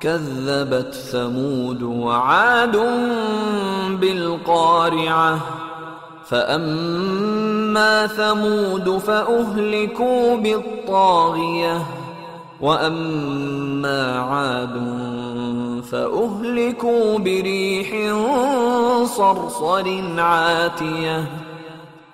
كذبت ثمود وعاد بالقارعة. فأما ثمود فأهلكوا بالطاغية وأما عاد فأهلكوا بريح صرصر عاتية.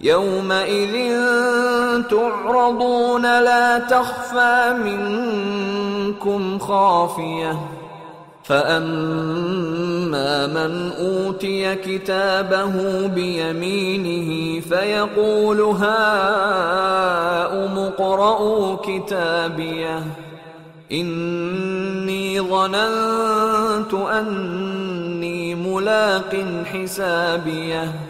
يومئذ تعرضون لا تخفى منكم خافية. فأما من أوتي كتابه بيمينه فيقول هاؤم اقرءوا كتابيه. إني ظننت أني ملاق حسابيه.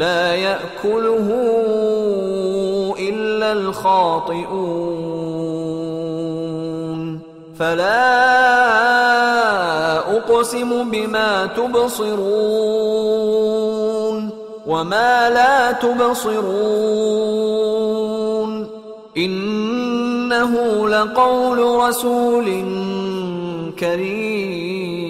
لا يأكله إلا الخاطئون. فلا أقسم بما تبصرون وما لا تبصرون. إنه لقول رسول كريم.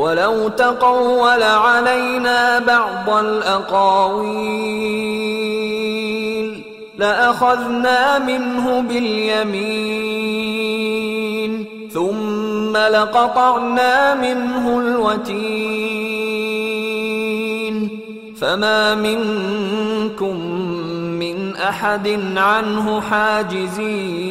ولو تقول علينا بعض الأقاويل لأخذنا منه باليمين ثم لقطعنا منه الوتين. فما منكم من أحد عنه حاجزين.